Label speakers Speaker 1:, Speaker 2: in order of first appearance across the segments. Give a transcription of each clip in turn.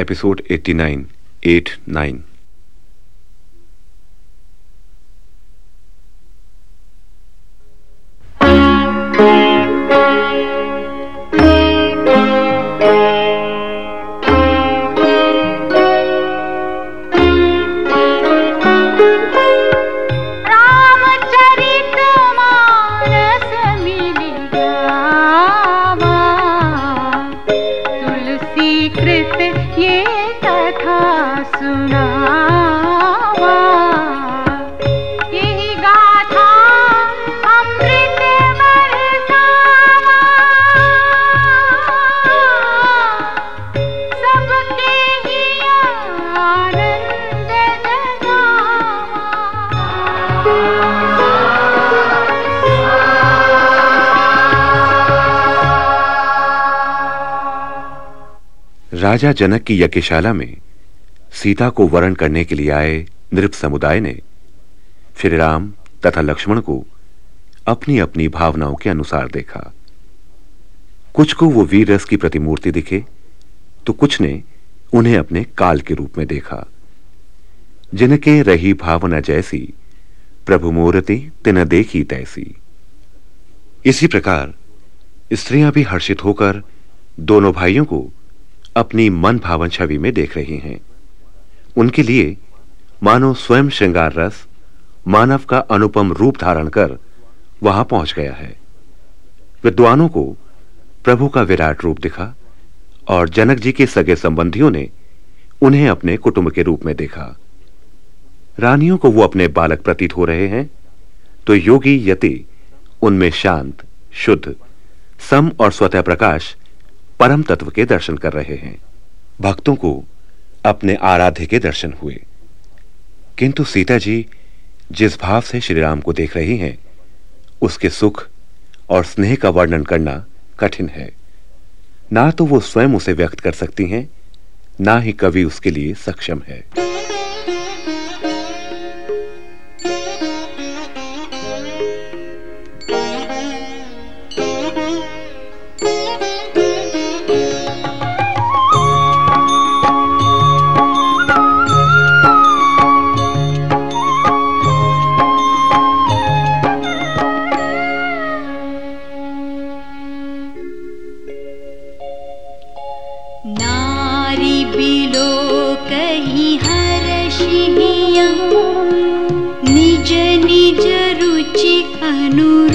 Speaker 1: episode 89 8 9 राजा जनक की यज्ञशाला में सीता को वरण करने के लिए आए नृप समुदाय ने श्री राम तथा लक्ष्मण को अपनी अपनी भावनाओं के अनुसार देखा। कुछ को वो वीर रस की प्रतिमूर्ति दिखे तो कुछ ने उन्हें अपने काल के रूप में देखा। जिनके रही भावना जैसी, प्रभु मूर्ति तिन देखी तैसी। इसी प्रकार स्त्रियाँ भी हर्षित होकर दोनों भाइयों को अपनी मन भावन छवि में देख रही हैं। उनके लिए मानो स्वयं श्रृंगार रस मानव का अनुपम रूप धारण कर वहाँ पहुँच गया है। विद्वानों को प्रभु का विराट रूप दिखा और जनक जी के सगे संबंधियों ने उन्हें अपने कुटुंब के रूप में देखा। रानियों को वो अपने बालक प्रतीत हो रहे हैं तो योगी यति, उनमें शांत, शुद्ध, सम और स्वतः प्रकाश परम तत्व के दर्शन कर रहे हैं। भक्तों को अपने आराध्य के दर्शन हुए। किंतु सीता जी, जिस भाव से श्री राम को देख रही हैं, उसके सुख और स्नेह का वर्णन करना कठिन है। ना तो वो स्वयं उसे व्यक्त कर सकती हैं, ना ही कवि उसके लिए सक्षम है।
Speaker 2: blue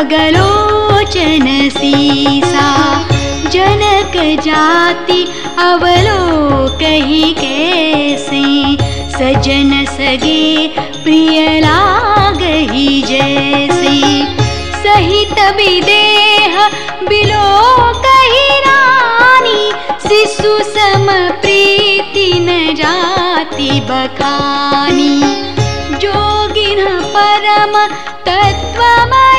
Speaker 2: पगलोचन सीसा जनक जाति अवलोकहि कैसे? सजन सगे प्रिय लागहि जैसे। सहित विदेह बिलो कही रानी शिशु सम प्रीति न जाति बखानी। जोगिन परम तत्वमय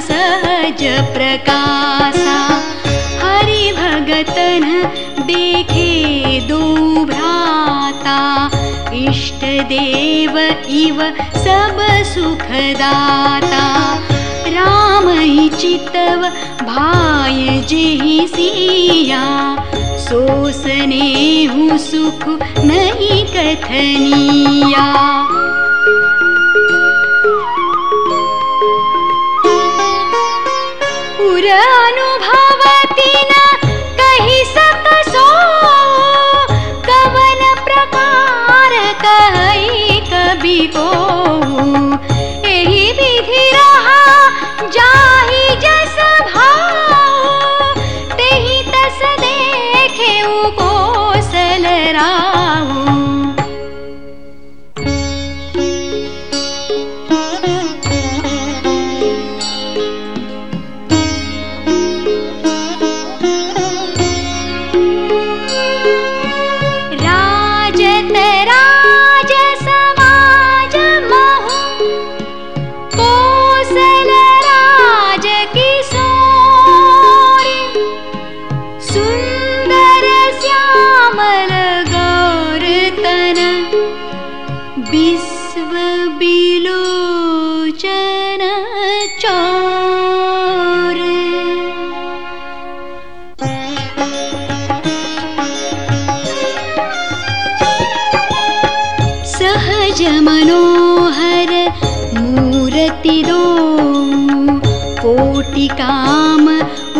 Speaker 2: सहज प्रकाशा हरि भगतन देखे दो भ्राता इष्ट देव इव सब सुखदाता। राम चितव भाय जेहि सिया। सोसने हूँ सुख नहीं कथनिया विश्वविलोचन चनच सहज मनोहर कोटिकाम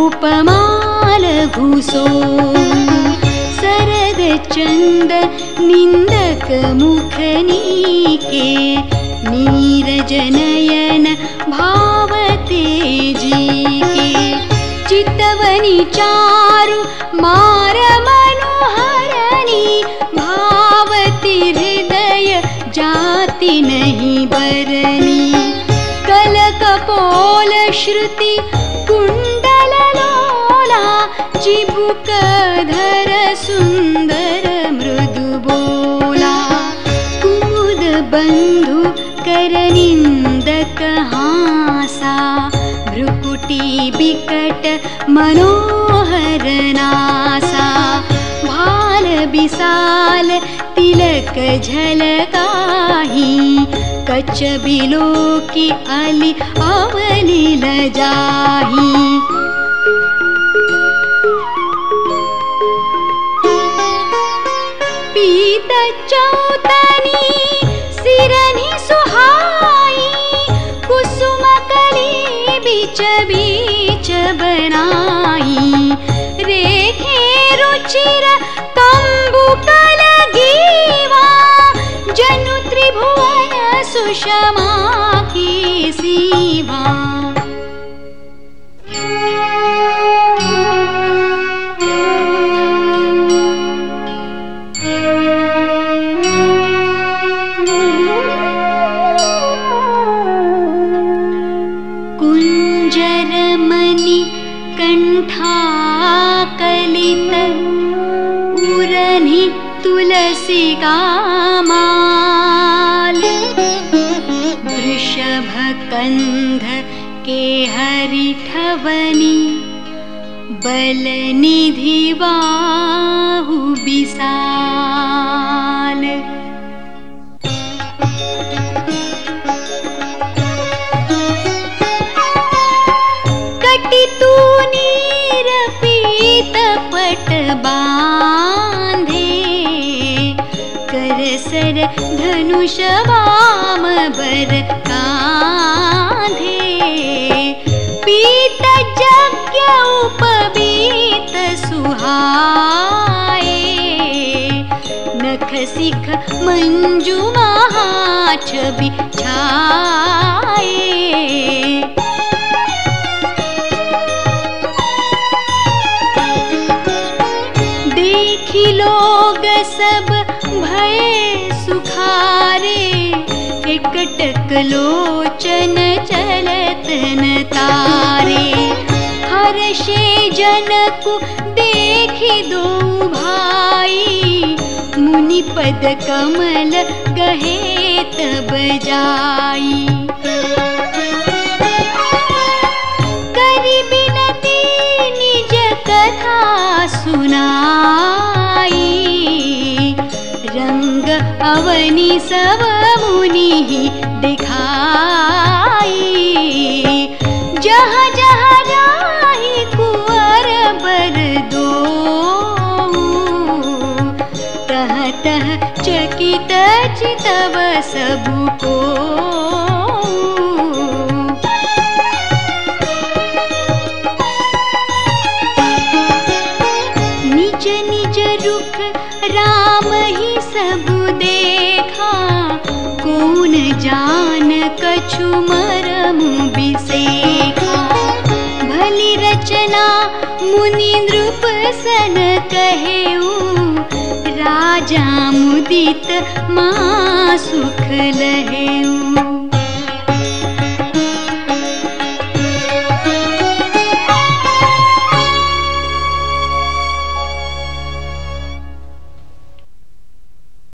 Speaker 2: उपमालघुसो चन्द निन्दक मुखनी के नीरजनयन भावते जी के। चितवनि चारु मार मनोहरणी भावती हृदय जाति नहीं बरनी। कलकपोल बिकट मनोहर नासा भाल विशाल तिलक झलकाही कच बिलो की अली अवली चौतनी सिरनी सुहाई कुसुम कली बीच बीच बनाई। रेखे रुचिर कंबु कलगीवा जनु त्रिभुवन सुषमा की सीवा तुलसी का माल। वृषभ कंध के हरि ठवनी बल निधि बाहु बिसा धनुष वाम बर कांधे। पीत यज्ञ नख सिख छाए देखी लोग सब भय सुखारे एकटक लोचन चलत न तारे। हर्षे जनकु देख दो भाई। मुनि पद कमल गहे तब जाई। अवनि सब मुनि दिखाई। जहाँ जहाँ जाहि कुंवर बर दो। तह तह चकित चितव सबको। निज जान कछु मरम बिसेखा भली रचना मुनि नृप सन कहेऊ राजा मुदित माँ सुख लहेऊ